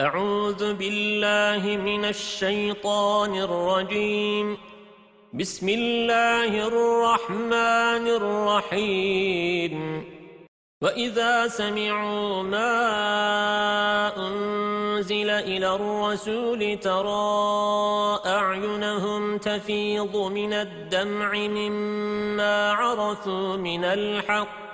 أعوذ بالله من الشيطان الرجيم. بسم الله الرحمن الرحيم. وَإِذَا سَمِعُوا مَا أُنزِلَ إِلَى الرَّسُولِ تَرَى أَعْيُنَهُمْ تَفِيضُ مِنَ الدَّمْعِ مِمَّا عَرَفُوا مِنَ الْحَقِّ.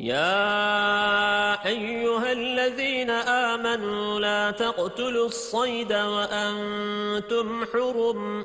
يا أيها الذين آمنوا لا تقتلوا الصيد وأنتم حرم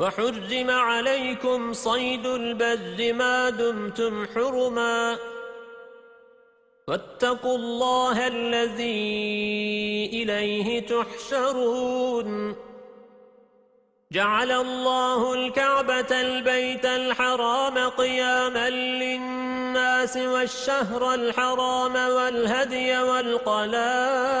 وحرم عليكم صيد البر ما دمتم حرما واتقوا الله الذي إليه تحشرون جعل الله الكعبة البيت الحرام قياما للناس والشهر الحرام والهدي والقلائد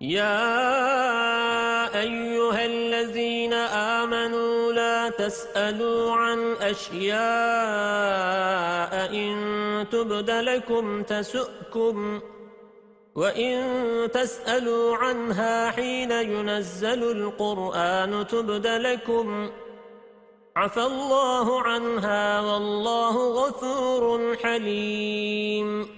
يا أيها الذين آمنوا لا تسألوا عن أشياء إن تبد لكم تسؤكم وإن تسألوا عنها حين ينزل القرآن تبد لكم عفى الله عنها والله غفور حليم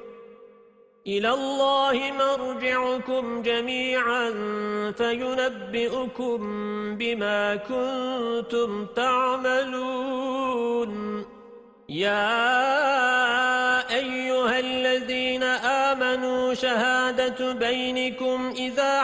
إلى الله مرجعكم جميعا فينبئكم بما كنتم تعملون. يا أيها الذين آمنوا شهادة بينكم إذا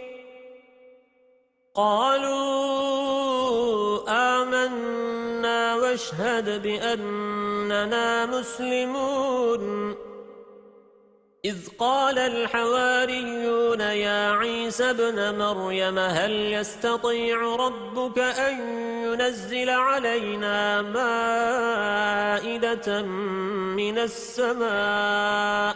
قالوا آمنا واشهد بأننا مسلمون. إذ قال الحواريون يا عيسى بن مريم هل يستطيع ربك أن ينزل علينا مائدة من السماء؟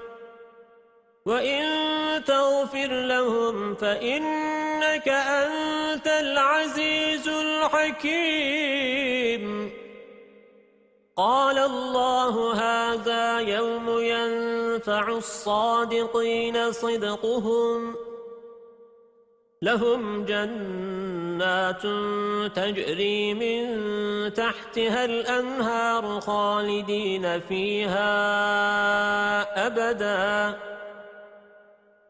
وإن تغفر لهم فإنك أنت العزيز الحكيم قال الله هذا يوم ينفع الصادقين صدقهم لهم جنات تجري من تحتها الأنهار خالدين فيها أبدا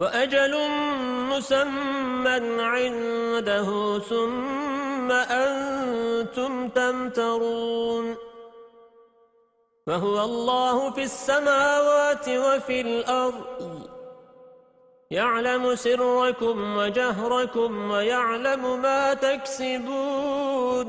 وأجل مسمى عنده ثم أنتم تمترون. فهو الله في السماوات وفي الأرض. يعلم سركم وجهركم ويعلم ما تكسبون.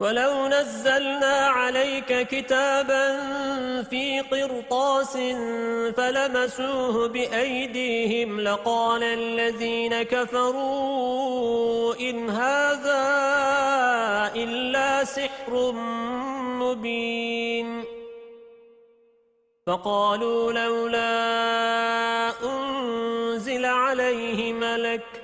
ولو نزلنا عليك كتابا في قرطاس فلمسوه بأيديهم لقال الذين كفروا إن هذا إلا سحر مبين فقالوا لولا أنزل عليه ملك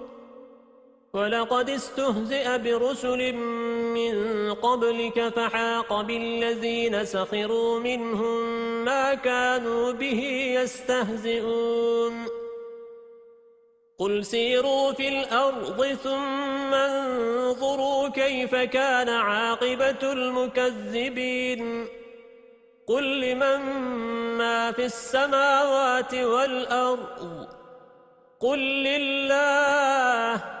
ولقد استهزئ برسل من قبلك فحاق بالذين سخروا منهم ما كانوا به يستهزئون. قل سيروا في الأرض ثم انظروا كيف كان عاقبة المكذبين. قل لمن ما في السماوات والأرض؟ قل لله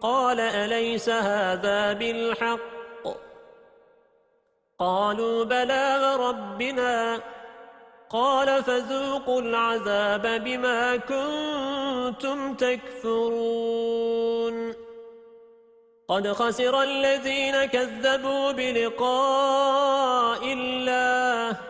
قال أليس هذا بالحق؟ قالوا بلى ربنا قال فذوقوا العذاب بما كنتم تكفرون. قد خسر الذين كذبوا بلقاء الله.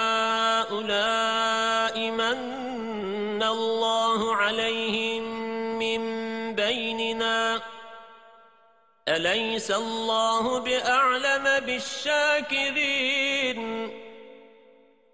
عليهم من بيننا. أليس الله بأعلم بالشاكرين؟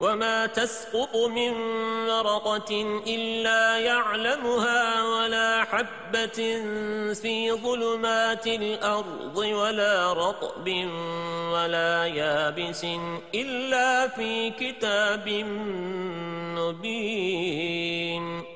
وما تسقط من ورقة إلا يعلمها ولا حبة في ظلمات الأرض ولا رطب ولا يابس إلا في كتاب مبين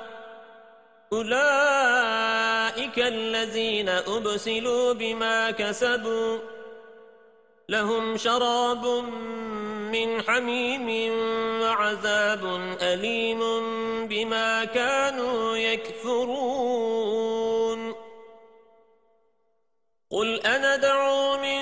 أولئك الذين أبسلوا بما كسبوا لهم شراب من حميم وعذاب أليم بما كانوا يكفرون. قل أنا دعو من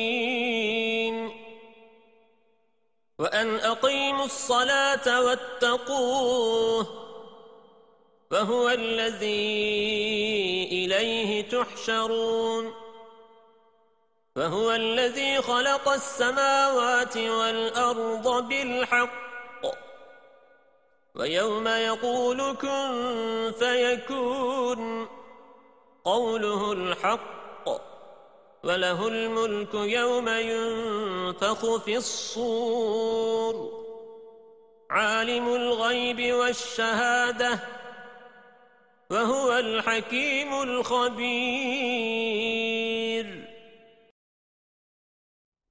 وأن أقيموا الصلاة واتقوه وهو الذي إليه تحشرون وهو الذي خلق السماوات والأرض بالحق ويوم يقول كن فيكون قوله الحق وله الملك يوم ينفخ في الصور. عالم الغيب والشهادة وهو الحكيم الخبير.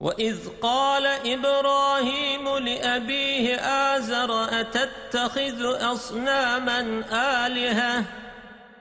وَإِذْ قَالَ إِبْرَاهِيمُ لِأَبِيهِ آزَرَ أَتَتَّخِذُ أَصْنَامًا آلِهَةً؟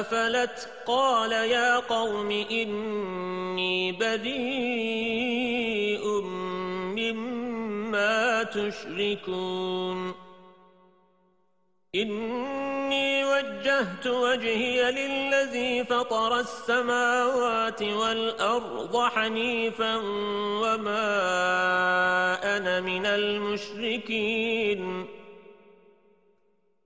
أَفَلَتْ قَالَ يَا قَوْمِ إِنِّي بَرِيءٌ مِّمَّا تُشْرِكُونَ إِنِّي وَجَّهْتُ وَجْهِيَ لِلَّذِي فَطَرَ السَّمَاوَاتِ وَالْأَرْضَ حَنِيفًا وَمَا أَنَا مِنَ الْمُشْرِكِينَ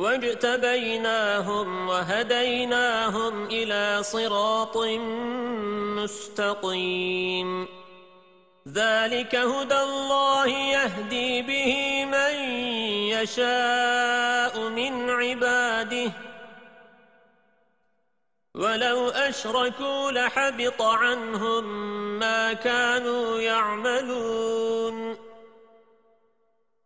واجتبيناهم وهديناهم إلى صراط مستقيم. ذلك هدى الله يهدي به من يشاء من عباده. ولو أشركوا لحبط عنهم ما كانوا يعملون.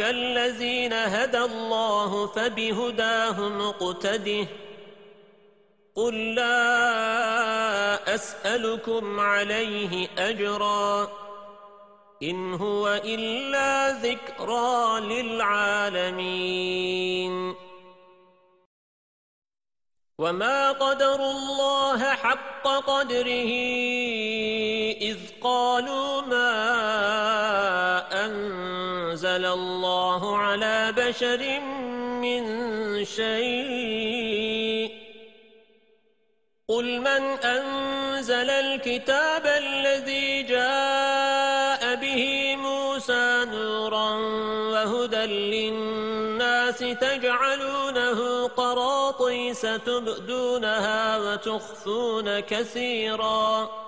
الذين هدى الله فبهداه مقتده قل لا أسألكم عليه أجراً. إن هو إلا ذكرى للعالمين. وما قدر الله حق قدره إذ قالوا ما أنزل الله على بشر من شيء. قل من أنزل الكتاب الذي جاء به موسى نورا وهدى للناس تجعلونه قراطيس تبدونها وتخفون كثيرا.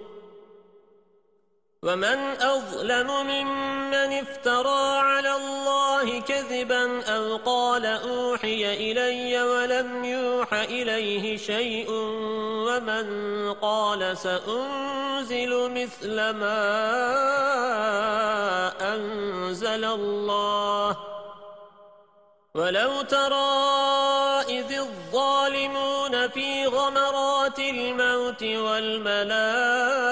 ومن أظلم ممن افترى على الله كذبا أو قال أوحي إلي ولم يوح إليه شيء ومن قال سأنزل مثل ما أنزل الله ولو ترى إذ الظالمون في غمرات الموت والملائكة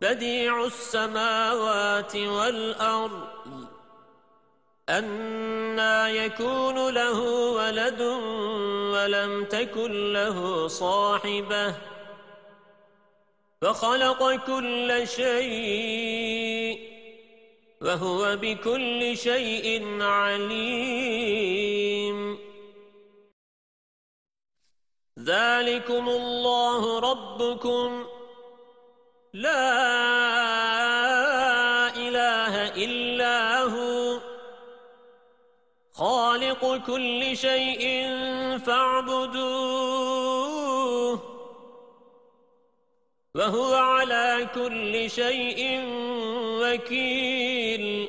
بديع السماوات والأرض أَنَّى يَكُونُ لَهُ وَلَدٌ وَلَمْ تَكُنْ لَهُ صَاحِبَةٌ فَخَلَقَ كُلَّ شَيْءٍ وَهُوَ بِكُلِّ شَيْءٍ عَلِيمٌ. ذَلِكُمُ اللَّهُ رَبُّكُمْ. لَا إِلَهَ إِلَّا هُوَ. خالق كل شيء فاعبدوه. وهو على كل شيء وكيل.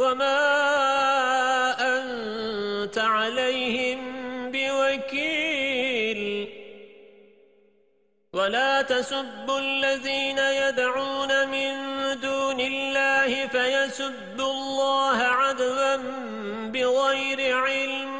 وما أنت عليهم بوكيل ولا تسبوا الذين يدعون من دون الله فيسبوا الله عدوا بغير علم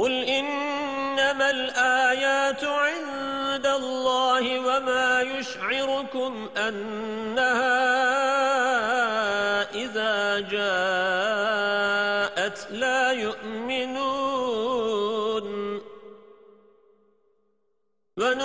قل إنما الآيات عند الله وما يشعركم أنها